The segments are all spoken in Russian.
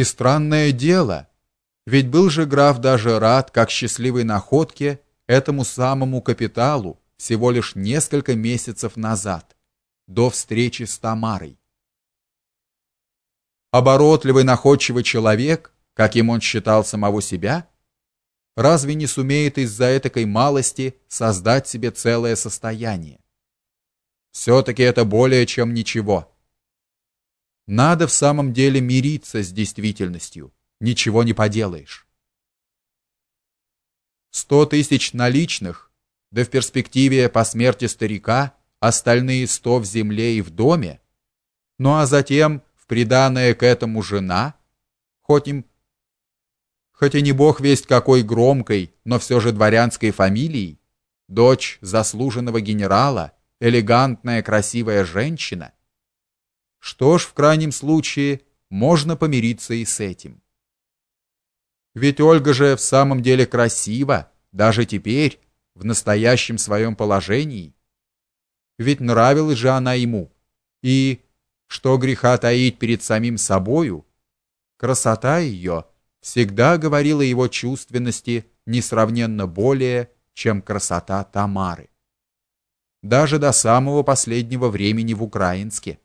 И странное дело, ведь был же граф даже рад, как счастливой находке, этому самому капиталу всего лишь несколько месяцев назад, до встречи с Тамарой. Оборотливый, находчивый человек, каким он считал самого себя, разве не сумеет из-за этой малости создать себе целое состояние? все таки это более чем ничего. Надо в самом деле мириться с действительностью. Ничего не поделаешь. Сто тысяч наличных, да в перспективе по смерти старика остальные сто в земле и в доме, ну а затем в приданое к этому жена, хоть им хоть и не бог весть какой громкой, но все же дворянской фамилии, дочь заслуженного генерала, элегантная красивая женщина. Что ж, в крайнем случае можно помириться и с этим. Ведь Ольга же в самом деле красива, даже теперь, в настоящем своем положении. Ведь нравилась же она ему. И что греха таить перед самим собою, красота ее всегда говорила его чувственности несравненно более, чем красота Тамары. Даже до самого последнего времени в Украинске.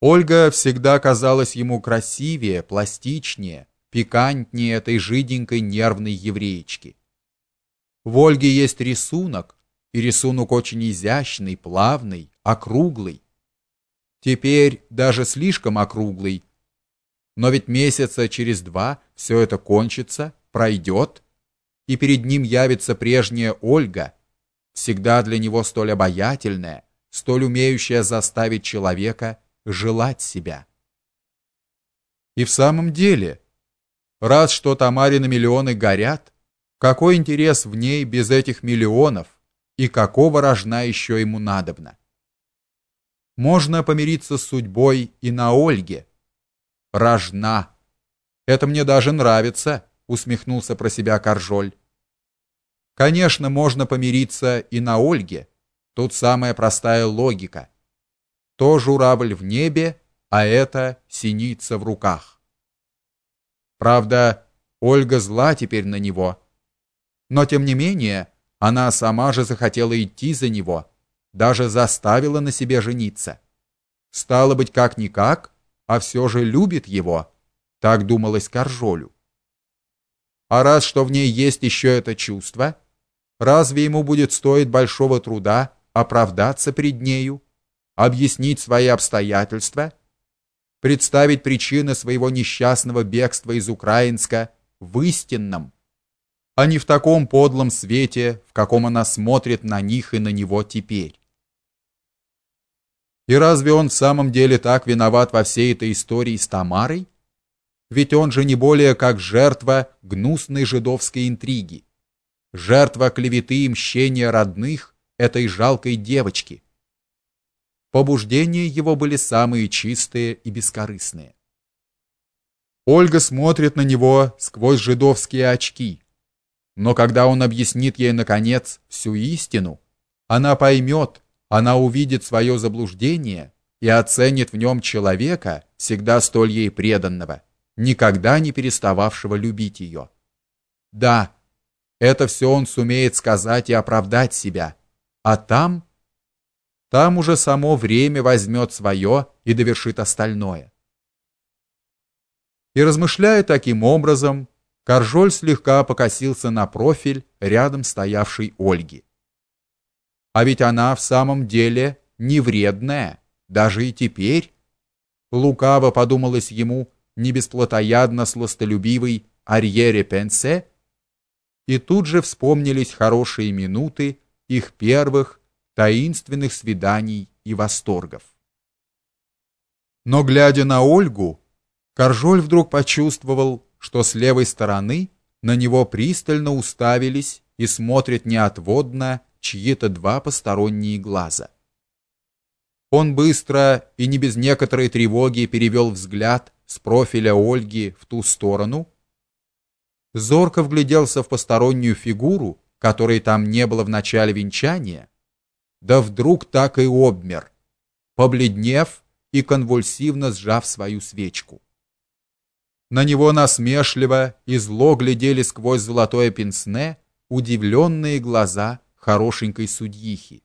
Ольга всегда казалась ему красивее, пластичнее, пикантнее этой жиденькой нервной евреечки. В Ольге есть рисунок, и рисунок очень изящный, плавный, округлый. Теперь даже слишком округлый, но ведь месяца через два все это кончится, пройдет, и перед ним явится прежняя Ольга, всегда для него столь обаятельная, столь умеющая заставить человека желать себя. И в самом деле, раз что Тамарины миллионы горят, какой интерес в ней без этих миллионов, и какого рожна еще ему надобно? Можно помириться с судьбой и на Ольге, рожна. Это мне даже нравится, усмехнулся про себя Каржоль. Конечно, можно помириться и на Ольге. Тут самая простая логика. То журавль в небе, а это синица в руках. Правда, Ольга зла теперь на него. Но тем не менее, она сама же захотела идти за него, даже заставила на себе жениться. Стало быть, как никак, а все же любит его, так думалось Каржолю. А раз что в ней есть еще это чувство, разве ему будет стоить большого труда оправдаться перед нею, объяснить свои обстоятельства, представить причины своего несчастного бегства из Украинска в истинном, а не в таком подлом свете, в каком она смотрит на них и на него теперь. И разве он в самом деле так виноват во всей этой истории с Тамарой? Ведь он же не более как жертва гнусной жидовской интриги, жертва клеветы и мщения родных этой жалкой девочки. Побуждения его были самые чистые и бескорыстные. Ольга смотрит на него сквозь жидовские очки. Но когда он объяснит ей наконец всю истину, она поймет, она увидит свое заблуждение и оценит в нем человека, всегда столь ей преданного, никогда не перестававшего любить ее. Да, это все он сумеет сказать и оправдать себя. А там там уже само время возьмет свое и довершит остальное. И размышляя таким образом, Каржоль слегка покосился на профиль рядом стоявшей Ольги. А ведь она в самом деле не вредная, даже и теперь. Лукаво подумалось ему не бесплотоядно сластолюбивый Арьере Пенсе, и тут же вспомнились хорошие минуты их первых таинственных свиданий и восторгов. Но глядя на Ольгу, Каржоль вдруг почувствовал, что с левой стороны на него пристально уставились и смотрят неотводно чьи-то два посторонние глаза. Он быстро и не без некоторой тревоги перевел взгляд с профиля Ольги в ту сторону, зорко вгляделся в постороннюю фигуру, которой там не было в начале венчания, да вдруг так и обмер, побледнев и конвульсивно сжав свою свечку. На него насмешливо и зло глядели сквозь золотое пенсне удивленные глаза хорошенькой судьихи.